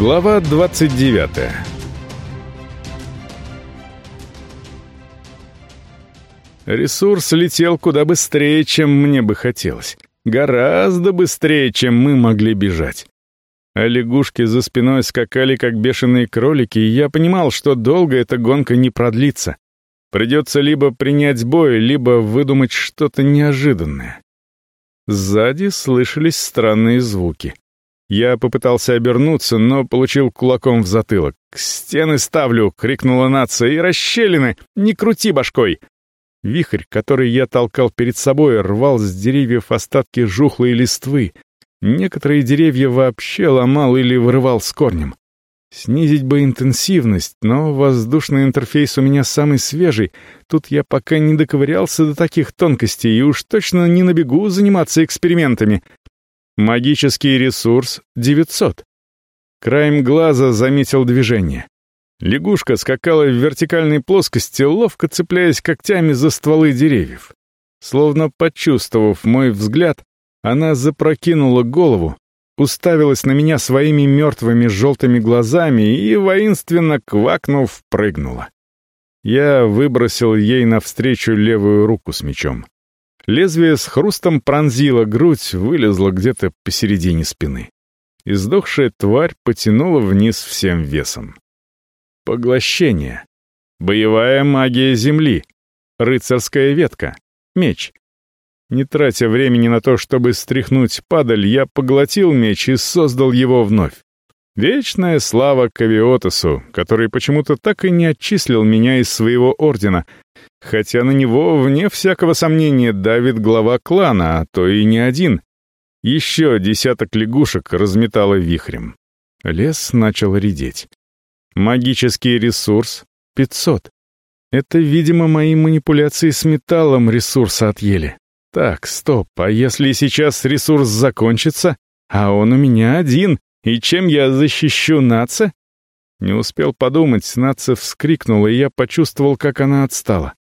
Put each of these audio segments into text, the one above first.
Глава 29 Ресурс летел куда быстрее, чем мне бы хотелось. Гораздо быстрее, чем мы могли бежать. А лягушки за спиной скакали, как бешеные кролики, и я понимал, что долго эта гонка не продлится. Придется либо принять бой, либо выдумать что-то неожиданное. Сзади слышались странные звуки. Я попытался обернуться, но получил кулаком в затылок. «К стены ставлю!» — крикнула нация. «И расщелины! Не крути башкой!» Вихрь, который я толкал перед собой, рвал с деревьев остатки жухлой листвы. Некоторые деревья вообще ломал или вырывал с корнем. Снизить бы интенсивность, но воздушный интерфейс у меня самый свежий. Тут я пока не доковырялся до таких тонкостей и уж точно не набегу заниматься экспериментами. Магический ресурс — 900. Краем глаза заметил движение. Лягушка скакала в вертикальной плоскости, ловко цепляясь когтями за стволы деревьев. Словно почувствовав мой взгляд, она запрокинула голову, уставилась на меня своими мертвыми желтыми глазами и, воинственно квакнув, прыгнула. Я выбросил ей навстречу левую руку с мечом. Лезвие с хрустом пронзило грудь, вылезло где-то посередине спины. Издохшая тварь потянула вниз всем весом. Поглощение. Боевая магия Земли. Рыцарская ветка. Меч. Не тратя времени на то, чтобы стряхнуть падаль, я поглотил меч и создал его вновь. Вечная слава Кавиотасу, который почему-то так и не отчислил меня из своего ордена, хотя на него, вне всякого сомнения, давит глава клана, а то и не один. Еще десяток лягушек разметало вихрем. Лес начал редеть. Магический ресурс — 500. Это, видимо, мои манипуляции с металлом ресурса отъели. Так, стоп, а если сейчас ресурс закончится, а он у меня один, и чем я защищу Наца? Не успел подумать, Наца вскрикнула, и я почувствовал, как она отстала.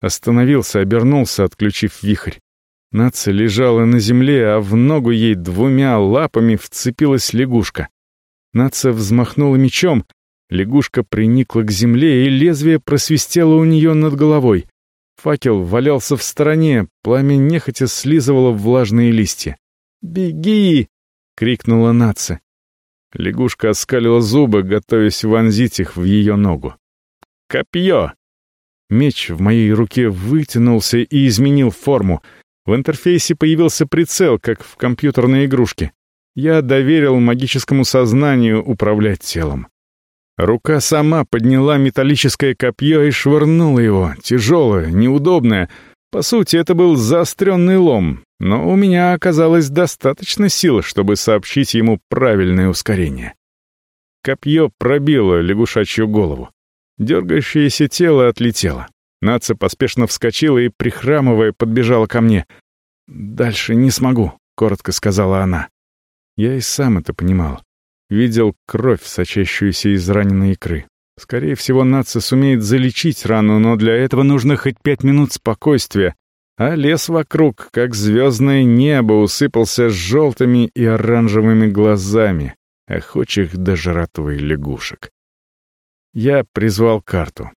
Остановился, обернулся, отключив вихрь. Наца лежала на земле, а в ногу ей двумя лапами вцепилась лягушка. Наца взмахнула мечом, лягушка приникла к земле, и лезвие просвистело у нее над головой. Факел валялся в стороне, пламя нехотя слизывало влажные листья. «Беги!» — крикнула Наца. Лягушка оскалила зубы, готовясь вонзить их в ее ногу. «Копье!» Меч в моей руке вытянулся и изменил форму. В интерфейсе появился прицел, как в компьютерной игрушке. Я доверил магическому сознанию управлять телом. Рука сама подняла металлическое копье и швырнула его, тяжелое, неудобное. По сути, это был заостренный лом, но у меня оказалось достаточно сил, чтобы сообщить ему правильное ускорение. Копье пробило лягушачью голову. Дергающееся тело отлетело. Наца поспешно вскочила и, прихрамывая, подбежала ко мне. «Дальше не смогу», — коротко сказала она. Я и сам это понимал. Видел кровь, сочащуюся из раненой икры. Скорее всего, нация сумеет залечить рану, но для этого нужно хоть пять минут спокойствия, а лес вокруг, как звездное небо, усыпался желтыми и оранжевыми глазами, охочих до жратвы лягушек. Я призвал карту.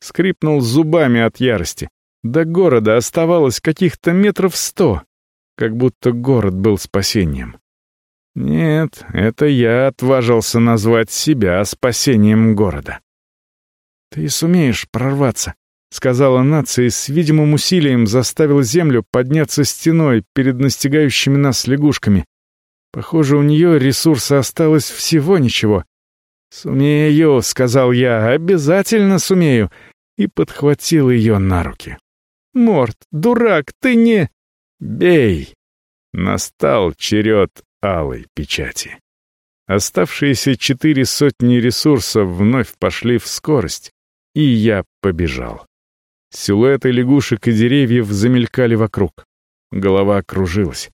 Скрипнул зубами от ярости. До города оставалось каких-то метров сто, как будто город был спасением. Нет, это я отважился назвать себя спасением города. «Ты сумеешь прорваться», — сказала нация и с видимым усилием заставила землю подняться стеной перед настигающими нас лягушками. Похоже, у нее ресурса осталось всего ничего. «Сумею», — сказал я, — «обязательно сумею», и подхватил ее на руки. «Морт, дурак, ты не...» «Бей!» Настал черед алой печати. Оставшиеся четыре сотни ресурсов вновь пошли в скорость, и я побежал. Силуэты лягушек и деревьев замелькали вокруг. Голова кружилась.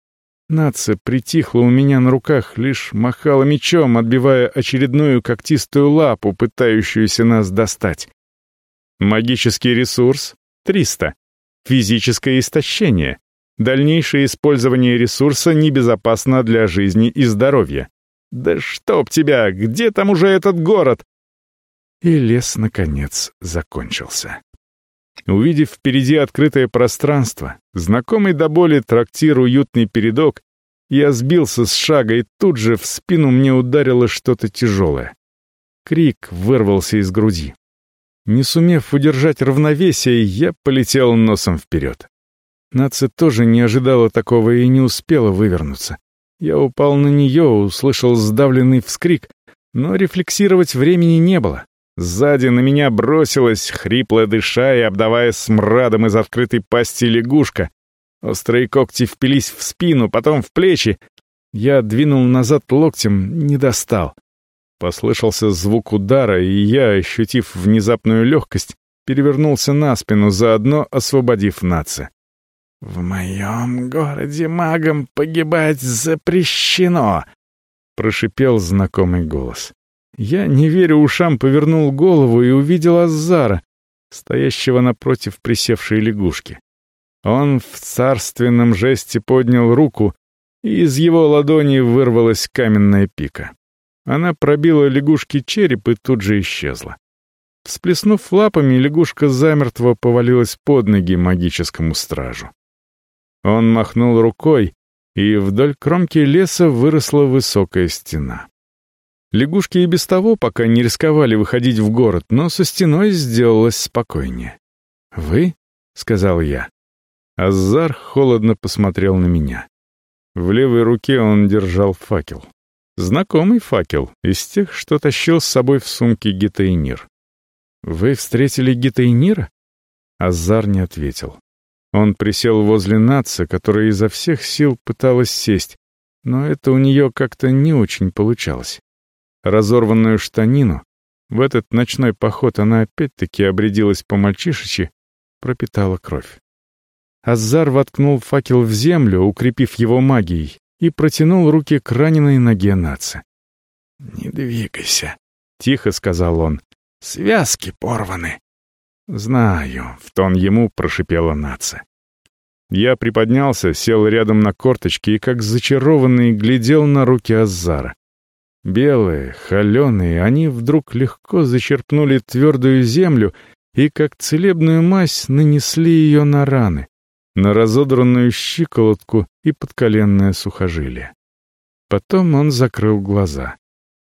Нация притихла у меня на руках, лишь махала мечом, отбивая очередную когтистую лапу, пытающуюся нас достать. Магический ресурс — 300. Физическое истощение Дальнейшее использование ресурса небезопасно для жизни и здоровья. Да чтоб тебя! Где там уже этот город?» И лес, наконец, закончился. Увидев впереди открытое пространство, знакомый до боли трактир «Уютный передок», я сбился с шага, и тут же в спину мне ударило что-то тяжелое. Крик вырвался из груди. Не сумев удержать равновесие, я полетел носом вперед. Нация тоже не ожидала такого и не успела вывернуться. Я упал на нее, услышал сдавленный вскрик, но рефлексировать времени не было. Сзади на меня бросилась, хрипло дыша и обдавая смрадом из открытой пасти лягушка. Острые когти впились в спину, потом в плечи. Я двинул назад локтем, не достал. Послышался звук удара, и я, ощутив внезапную легкость, перевернулся на спину, заодно освободив наца. «В моем городе магам погибать запрещено!» — прошипел знакомый голос. Я, не веря ушам, повернул голову и увидел Азара, стоящего напротив присевшей лягушки. Он в царственном жесте поднял руку, и из его ладони вырвалась каменная пика. Она пробила лягушке череп и тут же исчезла. Всплеснув лапами, лягушка замертво повалилась под ноги магическому стражу. Он махнул рукой, и вдоль кромки леса выросла высокая стена. Лягушки и без того пока не рисковали выходить в город, но со стеной сделалось спокойнее. «Вы?» — сказал я. Азар холодно посмотрел на меня. В левой руке он держал факел. Знакомый факел, из тех, что тащил с собой в сумке Гитаинир. «Вы встретили Гитаинира?» Азар не ответил. Он присел возле Натса, которая изо всех сил пыталась сесть, но это у нее как-то не очень получалось. Разорванную штанину, в этот ночной поход она опять-таки обрядилась по-мальчишечи, пропитала кровь. Азар воткнул факел в землю, укрепив его магией, и протянул руки к раненой ноге Наца. «Не двигайся», — тихо сказал он. «Связки порваны». «Знаю», — в тон ему прошипела Наца. Я приподнялся, сел рядом на корточки и, как зачарованный, глядел на руки Азара. Белые, холеные, они вдруг легко зачерпнули твердую землю и, как целебную мазь, нанесли ее на раны на разодранную щиколотку и подколенное сухожилие. Потом он закрыл глаза.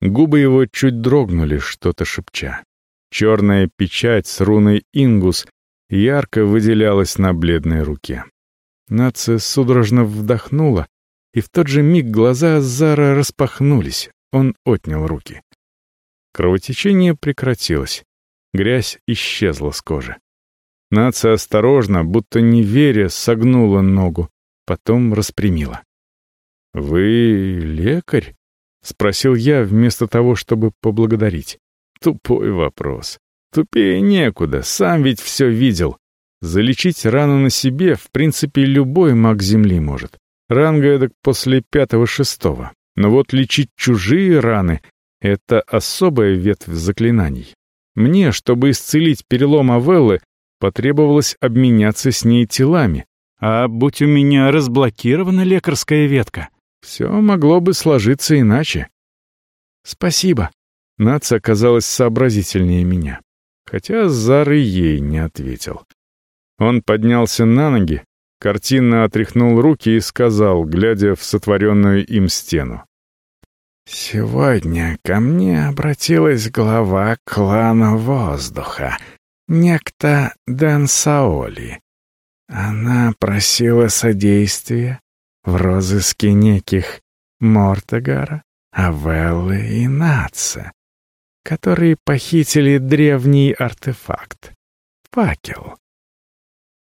Губы его чуть дрогнули, что-то шепча. Черная печать с руной «Ингус» ярко выделялась на бледной руке. Нация судорожно вдохнула, и в тот же миг глаза Зара распахнулись, он отнял руки. Кровотечение прекратилось, грязь исчезла с кожи. Нация осторожно, будто не веря, согнула ногу, потом распрямила. «Вы лекарь?» — спросил я вместо того, чтобы поблагодарить. Тупой вопрос. Тупее некуда, сам ведь все видел. Залечить рану на себе, в принципе, любой маг Земли может. Ранга эдак после пятого-шестого. Но вот лечить чужие раны — это особая ветвь заклинаний. Мне, чтобы исцелить перелом Авеллы, потребовалось обменяться с ней телами. А будь у меня разблокирована лекарская ветка, все могло бы сложиться иначе. «Спасибо». Нац оказалась сообразительнее меня, хотя Зары ей не ответил. Он поднялся на ноги, картинно отряхнул руки и сказал, глядя в сотворенную им стену. «Сегодня ко мне обратилась глава клана воздуха, некто Дэн Саоли. Она просила содействия в розыске неких Мортогара, Авеллы и Наца, которые похитили древний артефакт — факел.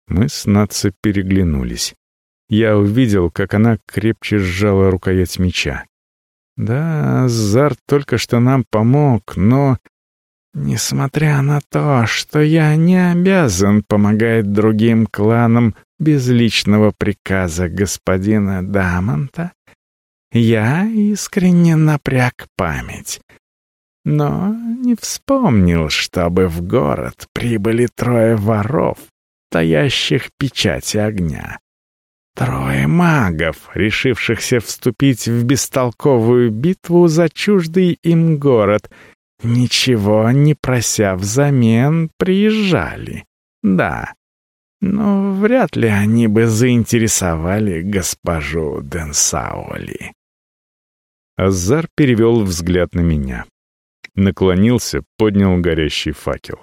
Мы с Натса переглянулись. Я увидел, как она крепче сжала рукоять меча. Да, Зар только что нам помог, но Несмотря на то, что я не обязан помогать другим кланам без личного приказа господина Дамонта, я искренне напряг память. Но не вспомнил, чтобы в город прибыли трое воров, таящих печати огня. Трое магов, решившихся вступить в бестолковую битву за чуждый им город, ничего не прося взамен, приезжали. Да, но вряд ли они бы заинтересовали госпожу Денсаули. Азар перевел взгляд на меня. Наклонился, поднял горящий факел.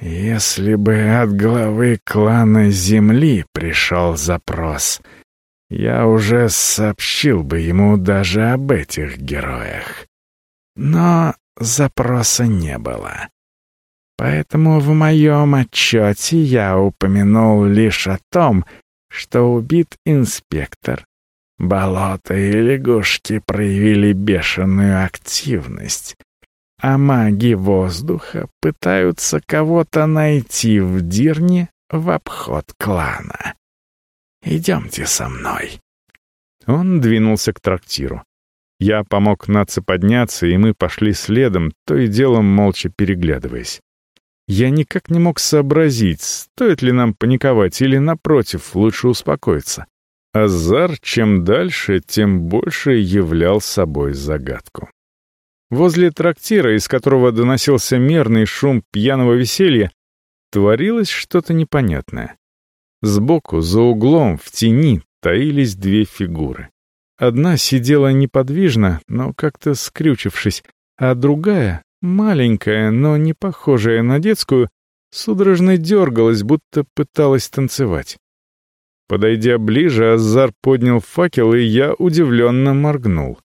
«Если бы от главы клана Земли пришел запрос, я уже сообщил бы ему даже об этих героях. Но запроса не было. Поэтому в моем отчете я упомянул лишь о том, что убит инспектор, Болото и лягушки проявили бешеную активность, а маги воздуха пытаются кого-то найти в Дирне в обход клана. Идемте со мной. Он двинулся к трактиру. Я помог Наце подняться, и мы пошли следом, то и делом молча переглядываясь. Я никак не мог сообразить, стоит ли нам паниковать или, напротив, лучше успокоиться. Азар чем дальше, тем больше являл собой загадку. Возле трактира, из которого доносился мерный шум пьяного веселья, творилось что-то непонятное. Сбоку, за углом, в тени, таились две фигуры. Одна сидела неподвижно, но как-то скрючившись, а другая, маленькая, но не похожая на детскую, судорожно дергалась, будто пыталась танцевать. Подойдя ближе, Азар поднял факел, и я удивленно моргнул.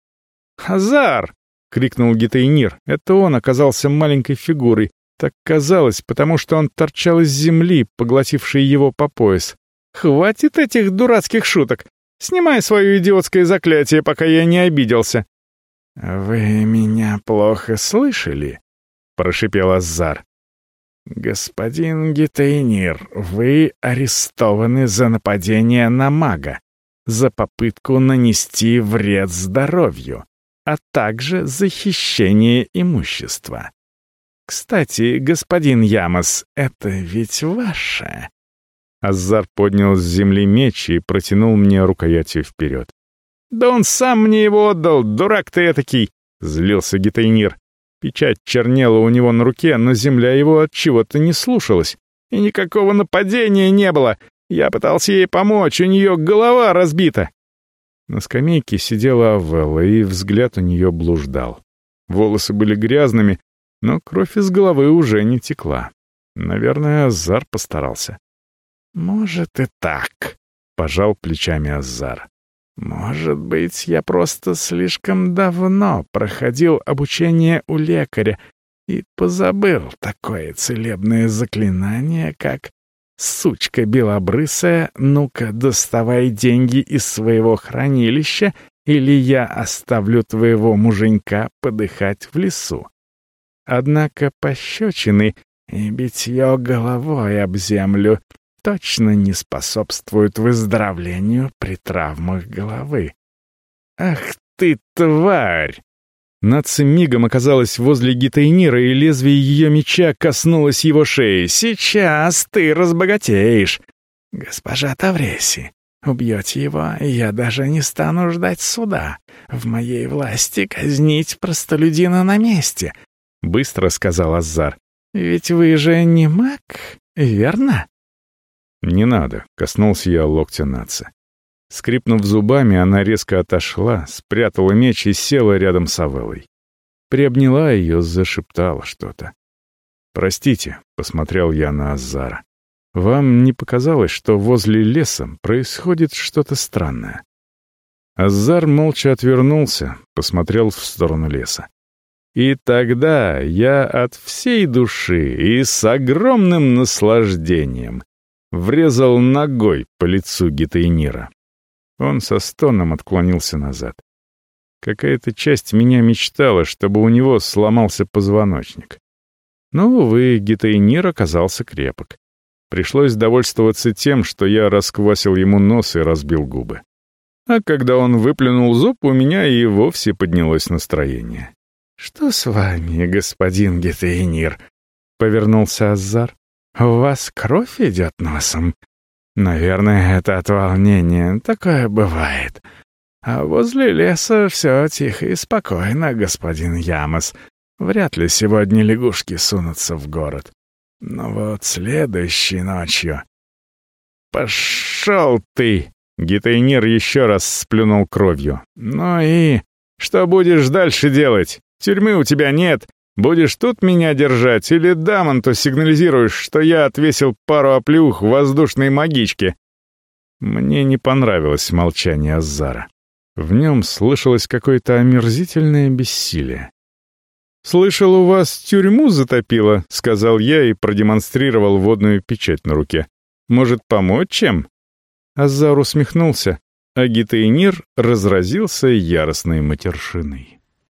«Азар!» — крикнул Гитейнир. Это он оказался маленькой фигурой. Так казалось, потому что он торчал из земли, поглотившей его по пояс. «Хватит этих дурацких шуток! Снимай свое идиотское заклятие, пока я не обиделся!» «Вы меня плохо слышали?» — прошипел Азар. «Господин Гитейнир, вы арестованы за нападение на мага, за попытку нанести вред здоровью, а также за хищение имущества. Кстати, господин Ямос, это ведь ваше?» Азар поднял с земли меч и протянул мне рукоятью вперед. «Да он сам мне его отдал, дурак ты этакий!» — злился Гитейнир. Печать чернела у него на руке, но земля его от чего-то не слушалась. И никакого нападения не было. Я пытался ей помочь, у нее голова разбита. На скамейке сидела Авелла, и взгляд у нее блуждал. Волосы были грязными, но кровь из головы уже не текла. Наверное, Азар постарался. «Может и так», — пожал плечами Азар. Может быть, я просто слишком давно проходил обучение у лекаря и позабыл такое целебное заклинание, как «Сучка белобрысая, ну-ка доставай деньги из своего хранилища, или я оставлю твоего муженька подыхать в лесу». Однако пощечины и битье головой об землю точно не способствуют выздоровлению при травмах головы. «Ах ты, тварь!» Наци мигом оказалась возле Гитайнира, и лезвие ее меча коснулось его шеи. «Сейчас ты разбогатеешь!» «Госпожа Тавреси, убьете его, я даже не стану ждать суда. В моей власти казнить простолюдина на месте», — быстро сказал Азар. «Ведь вы же не маг, верно?» «Не надо», — коснулся я локтя Наца. Скрипнув зубами, она резко отошла, спрятала меч и села рядом с Авелой. Приобняла ее, зашептала что-то. «Простите», — посмотрел я на Азара. «Вам не показалось, что возле леса происходит что-то странное?» Азар молча отвернулся, посмотрел в сторону леса. И тогда я от всей души и с огромным наслаждением врезал ногой по лицу Гитайнира. Он со стоном отклонился назад. Какая-то часть меня мечтала, чтобы у него сломался позвоночник. Но, увы, Гитайнир оказался крепок. Пришлось довольствоваться тем, что я расквасил ему нос и разбил губы. А когда он выплюнул зуб, у меня и вовсе поднялось настроение. «Что с вами, господин Гетейнир?» — повернулся Азар. «У вас кровь идет носом. Наверное, это от волнения. Такое бывает. А возле леса все тихо и спокойно, господин Ямос. Вряд ли сегодня лягушки сунутся в город. Но вот следующей ночью... «Пошел ты!» Гитайнир еще раз сплюнул кровью. «Ну и... Что будешь дальше делать? Тюрьмы у тебя нет. Будешь тут меня держать или Дамонту сигнализируешь, что я отвесил пару оплюх воздушной магичке?» Мне не понравилось молчание Азара. В нем слышалось какое-то омерзительное бессилие. «Слышал, у вас тюрьму затопило», — сказал я и продемонстрировал водную печать на руке. «Может, помочь чем?» Азар усмехнулся, а Гитейнир разразился яростной матершиной.